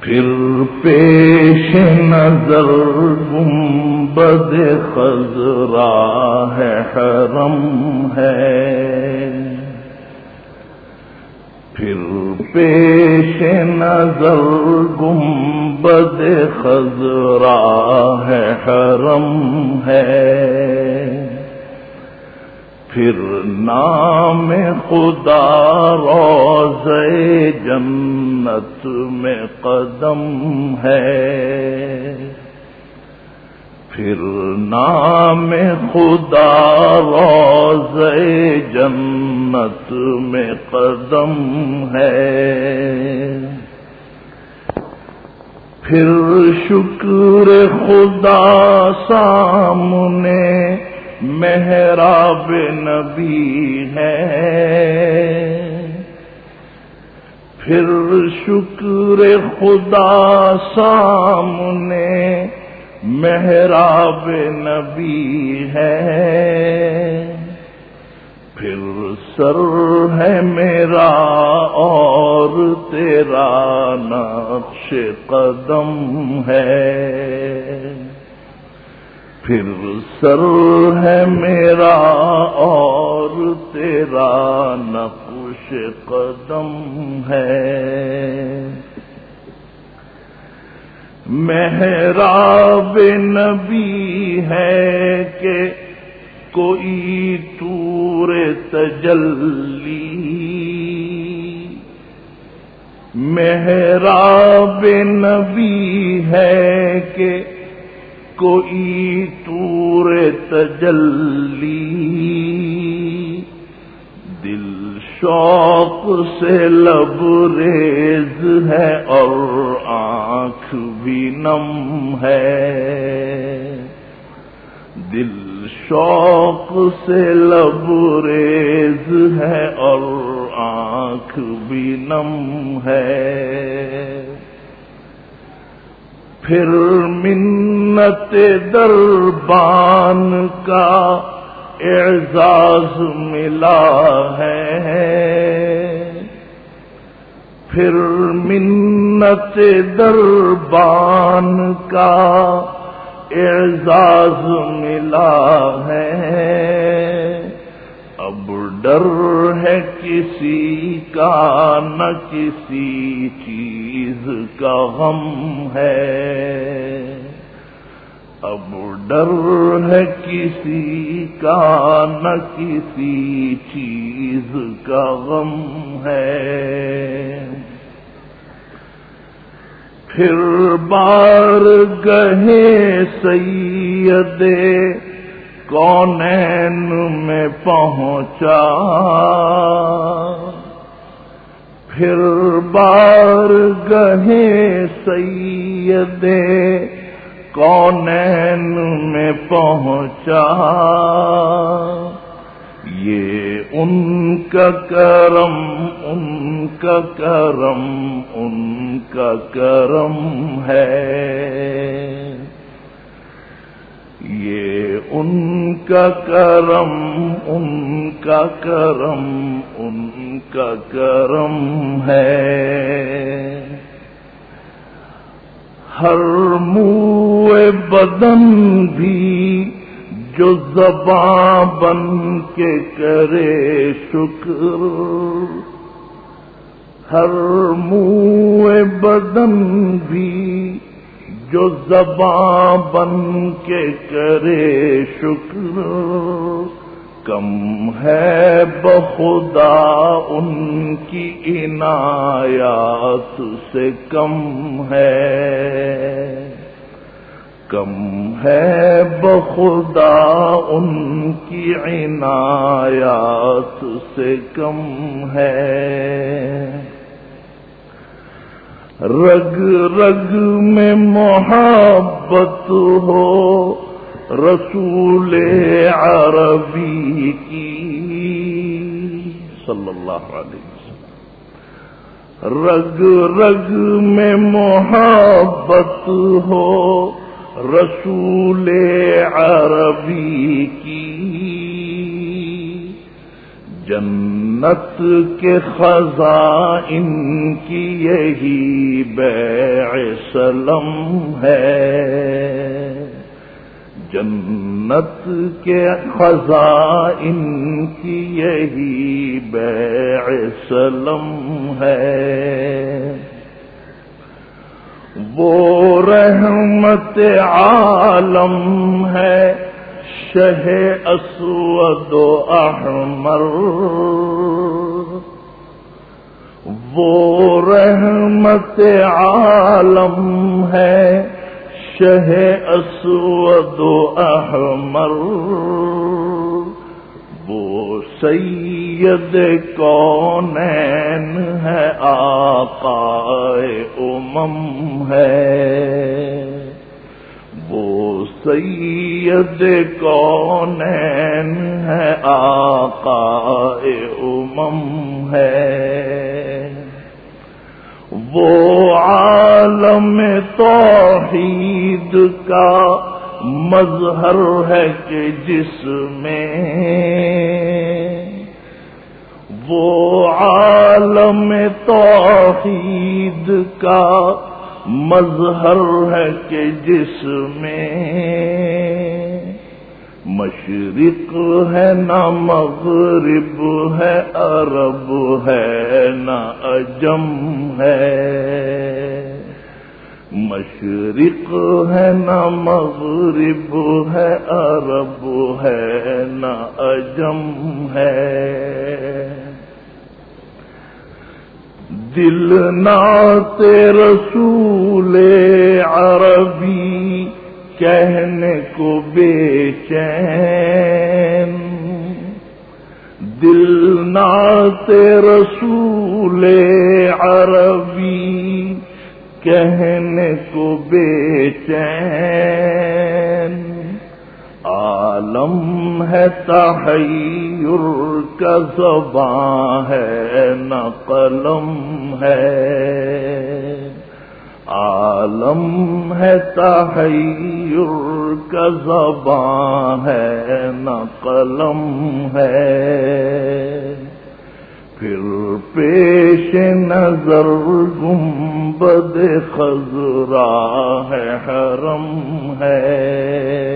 پھر پیش نظر گنبد خزرا ہے، حرم ہے۔ پھر پیش نظر گنبد خزرا ہے، حرم ہے۔ پھر نام خدا روز جنت میں قدم ہے۔ پھر نام خدا روز جنت میں قدم ہے۔ پھر شکر خدا سامنے محراب نبی ہے۔ پھر شکر خدا سامنے محراب نبی ہے۔ پھر سر ہے میرا اور تیرا نقش قدم ہے۔ سر ہے میرا اور تیرا نقش قدم ہے۔ محراب نبی ہے کہ کوئی تور تجلی۔ محراب نبی ہے کہ کوئی تور تجلی دل شوق سے لب ریز ہے اور آنکھ بھی نم ہے دل شوق سے لب ریز ہے اور آنکھ بھی نم ہے پھر منت دربان کا اعزاز ملا ہے۔ پھر منت دربان کا اعزاز ملا ہے۔ اب ڈر ہے کسی کا، نہ کسی چیز کا غم ہے۔ اب ڈر ہے کسی کا، نہ کسی چیز کا غم ہے۔ پھر بار گہے سیدے کونین میں پہنچا؟ پھر بار گہے سیدے کونین میں پہنچا۔ یہ ان کا کرم، ان کا کرم، ان کا کرم ہے۔ یہ ان کا کرم، ان کا کرم، ان کا کرم ہے۔ ہر منہ بدن بھی جو زباں بن کے کرے شکر۔ ہر منہ بدن بھی جو زباں بن کے کرے شکر، کم ہے بخدا ان کی عنایات سے کم ہے۔ کم ہے بخدا ان کی عنایات سے کم ہے۔ رگ رگ میں محبت ہو، رسول عربی کی۔ صلی اللہ علیہ وسلم۔ رگ رگ میں محبت ہو، رسول عربی کی۔ جنت کے خزائن کی یہی بیع سلم ہے۔ جنت کے خزائن کی یہی بیع سلم ہے۔ وہ رحمت عالم ہے۔ شہ اسود و احمر وہ رحمت عالم ہے شہ اسود و احمر وہ سید کونین ہے آقا امم ہے۔ سید کونین ہے آقا امم ہے۔ وہ عالم توحید کا مظہر ہے کہ جس میں وہ عالم توحید کا مظہر ہے کہ جس میں مشرق ہے نہ مغرب ہے، عرب ہے نہ اجم ہے۔ مشرق ہے نہ مغرب ہے، عرب ہے نہ اجم ہے۔ دل نات رسول عربی کہنے کو بے چین۔ دل نات رسول عربی کہنے کو بے چین۔ عالم ہے، تحیر کا زباں ہے، نہ قلم ہے۔ عالم ہے، تحیر کا زباں ہے، نہ قلم ہے۔ پھر پیش نظر گنبد خزرا ہے، حرم ہے۔